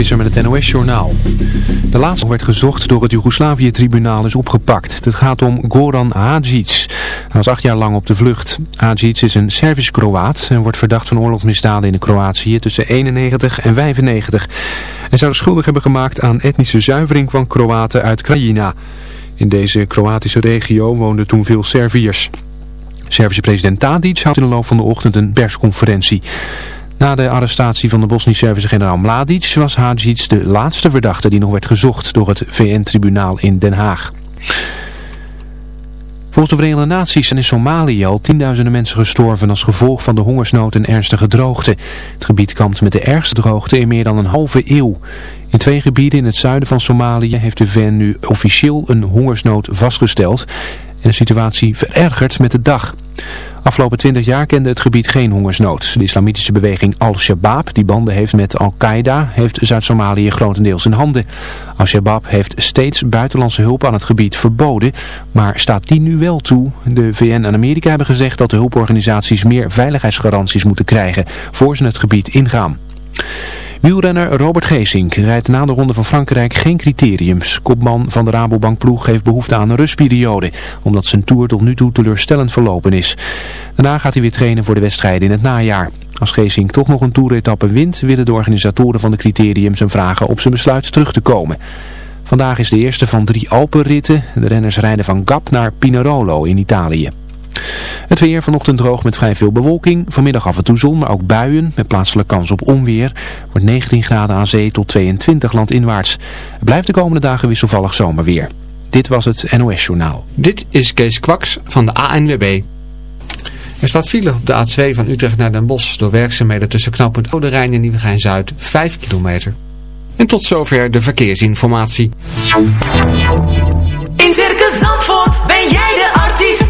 Visser met het NOS-journaal. De laatste werd gezocht door het Joegoslavië-tribunaal is opgepakt. Het gaat om Goran Hadjic. Hij was acht jaar lang op de vlucht. Hadjic is een Servisch-Kroaat en wordt verdacht van oorlogsmisdaden in Kroatië tussen 91 en 95. Hij zou schuldig hebben gemaakt aan etnische zuivering van Kroaten uit Krajina. In deze Kroatische regio woonden toen veel Serviërs. Servische president Tadic had in de loop van de ochtend een persconferentie. Na de arrestatie van de Bosnisch-Servische generaal Mladic was Hadjic de laatste verdachte die nog werd gezocht door het VN-tribunaal in Den Haag. Volgens de Verenigde Naties zijn in Somalië al tienduizenden mensen gestorven als gevolg van de hongersnood en ernstige droogte. Het gebied kampt met de ergste droogte in meer dan een halve eeuw. In twee gebieden in het zuiden van Somalië heeft de VN nu officieel een hongersnood vastgesteld en de situatie verergert met de dag. Afgelopen 20 jaar kende het gebied geen hongersnood. De islamitische beweging Al-Shabaab, die banden heeft met Al-Qaeda, heeft Zuid-Somalië grotendeels in handen. Al-Shabaab heeft steeds buitenlandse hulp aan het gebied verboden, maar staat die nu wel toe? De VN en Amerika hebben gezegd dat de hulporganisaties meer veiligheidsgaranties moeten krijgen voor ze het gebied ingaan. Wielrenner Robert Geesink rijdt na de Ronde van Frankrijk geen criteriums. Kopman van de Rabobank ploeg heeft behoefte aan een rustperiode, omdat zijn tour tot nu toe teleurstellend verlopen is. Daarna gaat hij weer trainen voor de wedstrijden in het najaar. Als Geesink toch nog een toeretappe wint, willen de organisatoren van de criteriums hem vragen op zijn besluit terug te komen. Vandaag is de eerste van drie Alpenritten. De renners rijden van Gap naar Pinerolo in Italië. Het weer vanochtend droog met vrij veel bewolking. Vanmiddag af en toe zon, maar ook buien met plaatselijke kans op onweer. Wordt 19 graden aan zee tot 22 landinwaarts. Het blijft de komende dagen wisselvallig zomerweer. Dit was het NOS Journaal. Dit is Kees Kwaks van de ANWB. Er staat file op de A2 van Utrecht naar Den Bosch door werkzaamheden tussen knooppunt Oude Rijn en Nieuwegein-Zuid 5 kilometer. En tot zover de verkeersinformatie. In Circus Zandvoort ben jij de artiest.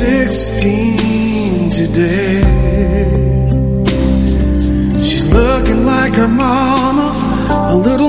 16 today. She's looking like her mama, a little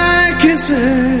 say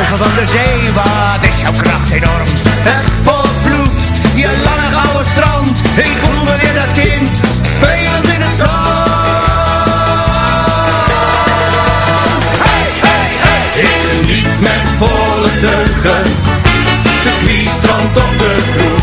Over van de zee, wat is jouw kracht enorm? Het volvloed je lange gouden strand. Ik voel me weer dat kind, spelend in het zand. Hey, hey, hey! is niet met volle teugen, circuit, strand of de kroeg.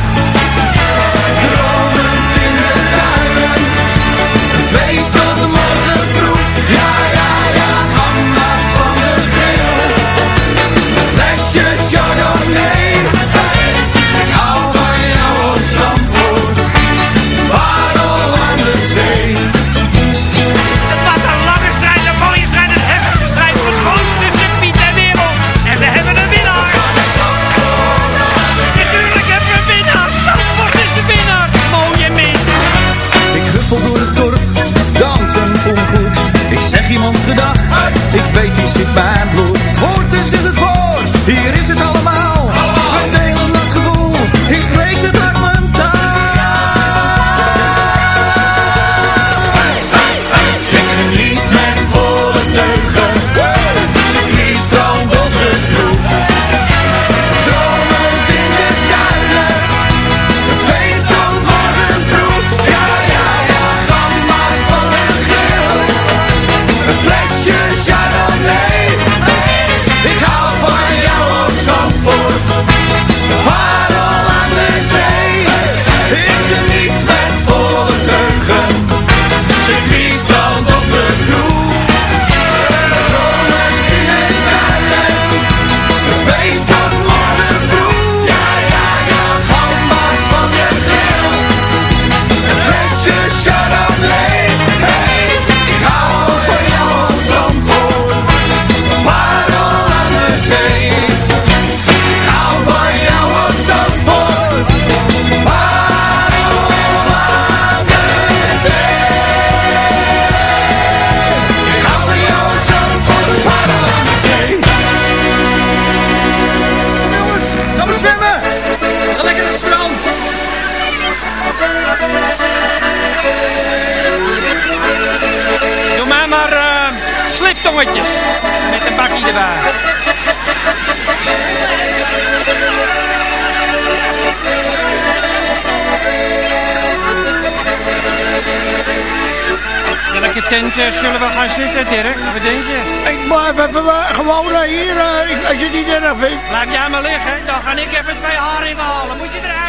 tongetjes. Met een bakkie erbij. Welke tent eh, zullen we gaan zitten, Dirk? Wat denk je? Ik maar even eh, gewoon eh, hier, als je het niet erg vindt. Laat jij maar liggen, dan ga ik even twee haringen halen. Moet je eruit?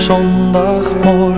zondagmorgen.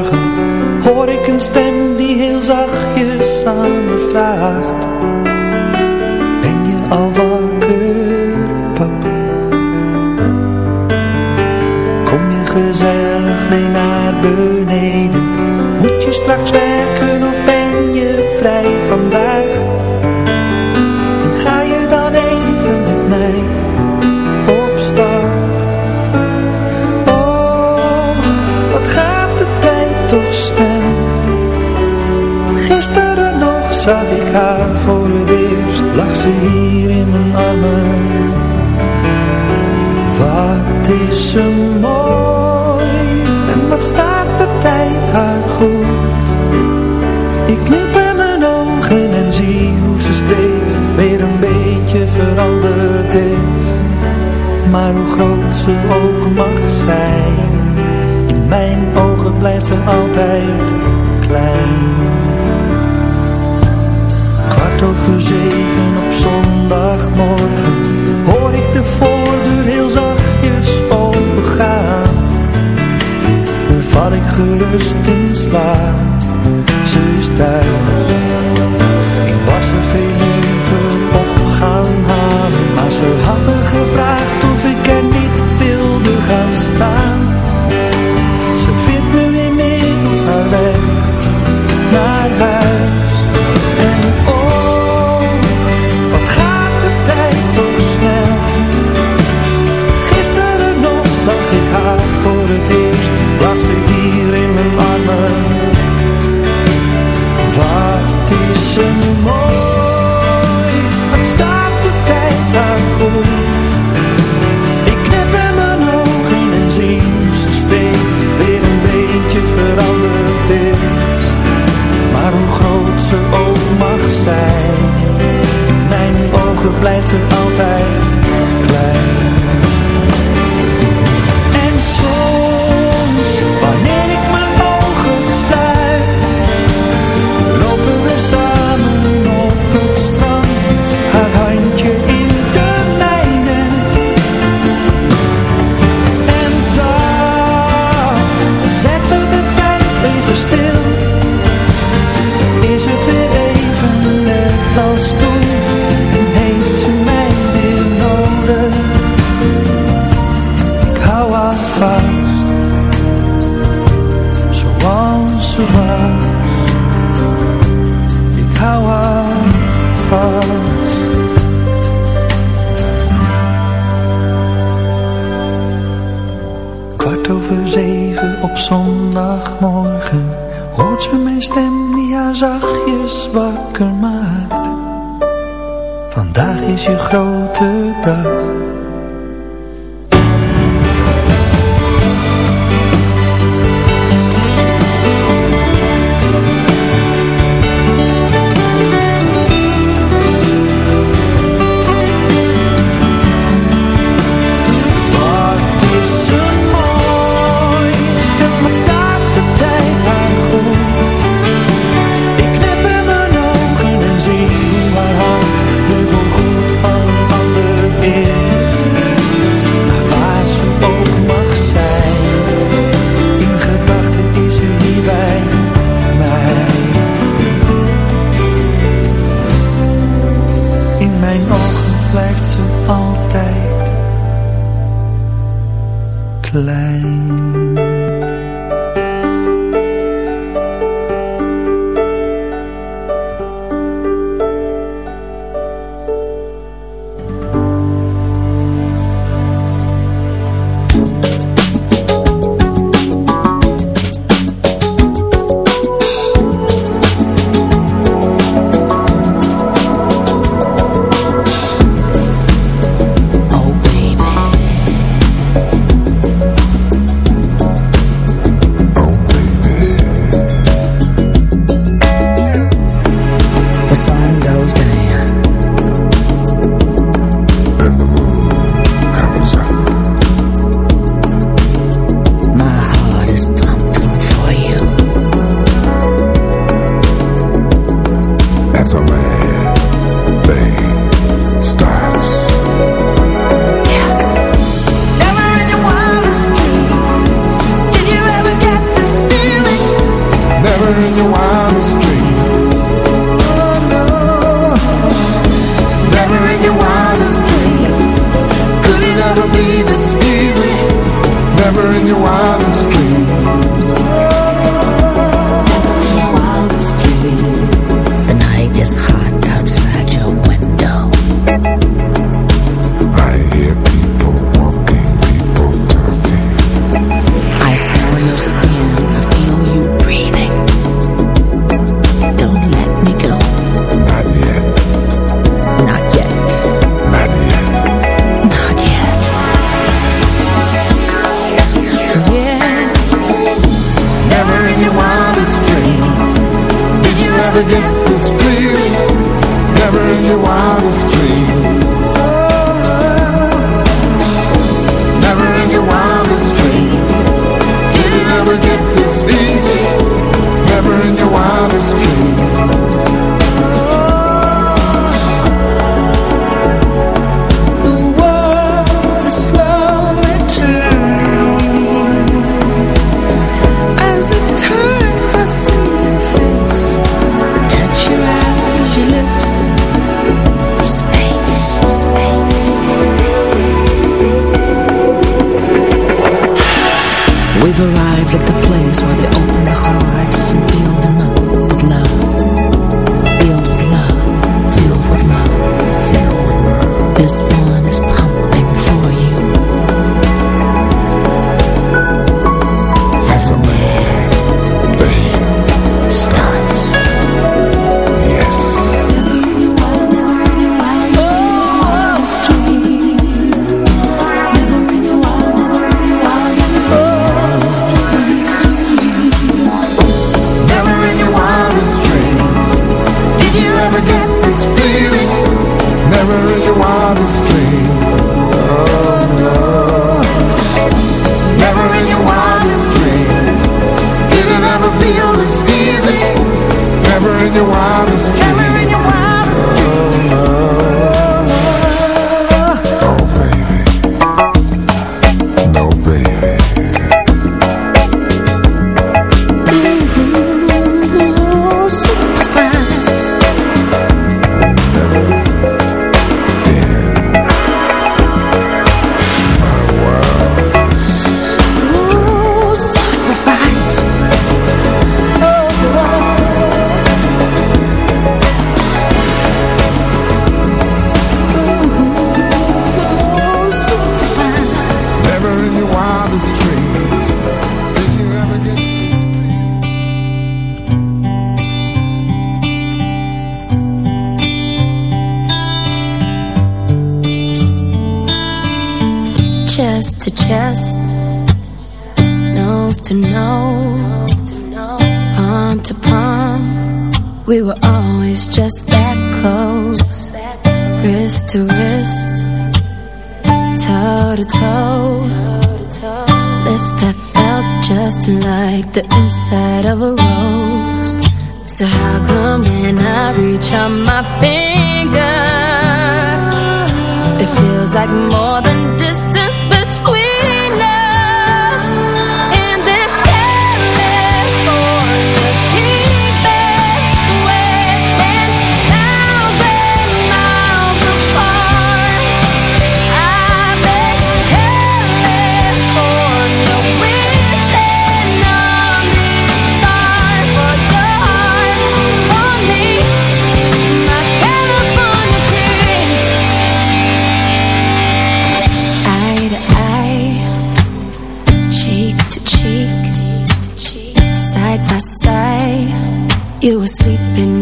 You were sleeping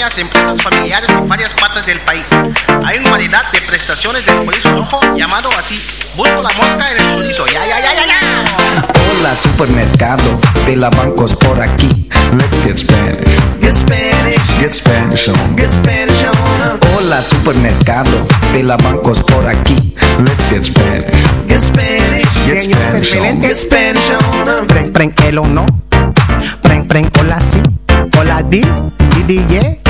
pequeñas empresas familiares en varias partes del país. Hay una variedad de prestaciones del chorizo rojo llamado así. Busco la mosca en el chorizo. Ya, ya, ya, ya, ya. Hola supermercado de la bancos por aquí. Let's get Spanish. Get Spanish. Get Spanish on. Get Spanish on. Hola supermercado de la bancos por aquí. Let's get Spanish. Get Spanish. Get Spanish on. Get Spanish on. Preng, preng, elo no. Preng, preng, hola si. Hola di, di, di, yeah.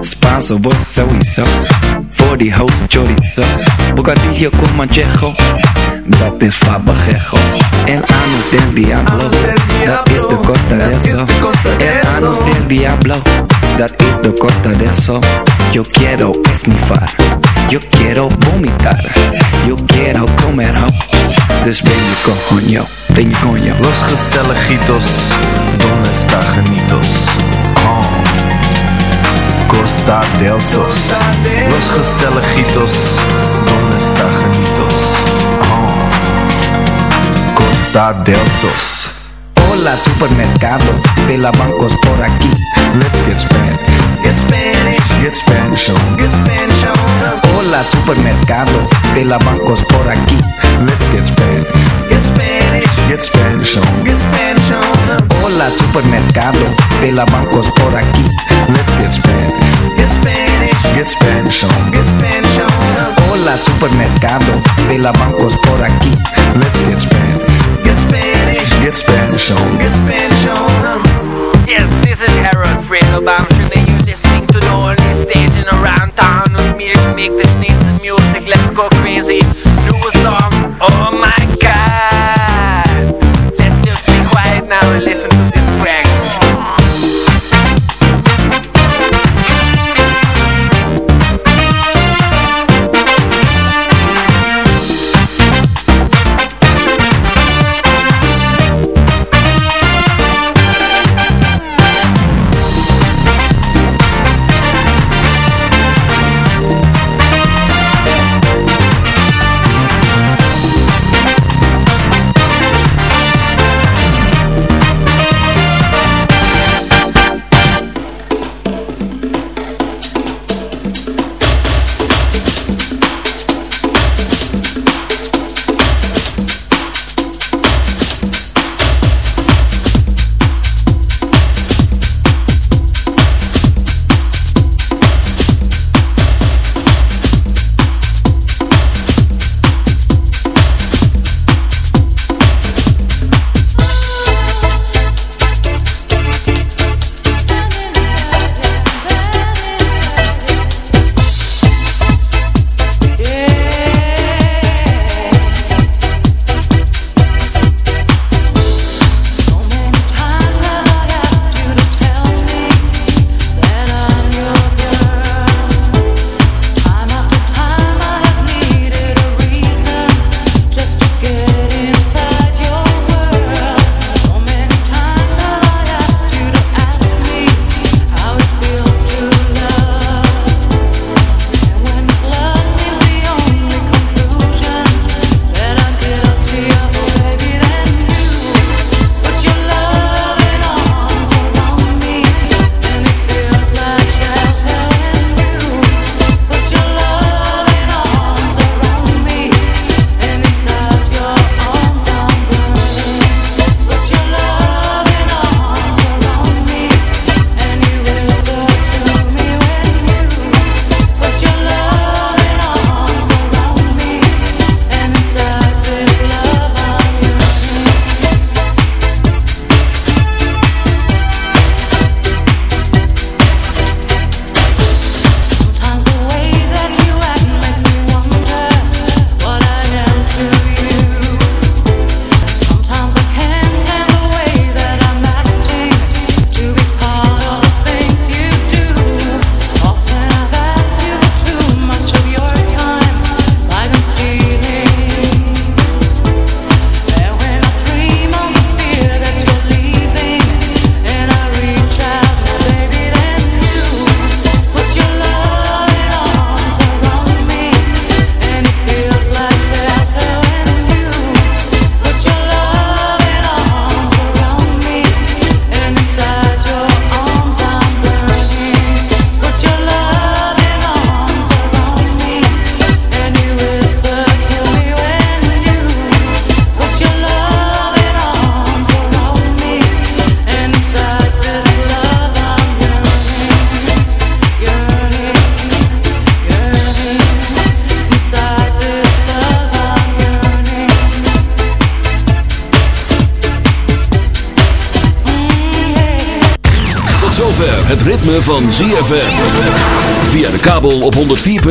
Spanso, vos sowieso. Voor die host chorizo. Bocadillo con manchejo. Dat is fabajejo. El anus del diablo. Dat is de costa de eso. El anus del diablo. Dat is de costa de eso. Yo quiero esnifar. Yo quiero vomitar. Yo quiero comer ho. Dus ben je coño. Ben je coño. Los gezelligitos, donde está genitos? Costa del Sos. Los gezelligitos, donde está genitos? Oh. Costa del Sos. Hola supermercado de la bancos por aquí. Let's get Spanish. Get Spanish. Get Spanish on. Get Spanish on. Hola supermercado de la bancos por aquí. Let's get Spanish. Get Spanish. Get Spanish on. Get Spanish on. Hola supermercado de la bancos por aquí. Let's get Spanish. Get Spanish. Get Spanish on. Get Spanish on. Hola supermercado de la bancos por aquí. Let's get Spanish. Get Spanish. Get Spanish on. Get Spanish on. Yes, this is Harold Friedelbaum. Should they you listening to the only staging around town with me to make this nice music? Let's go crazy. Do a song. Oh my now listen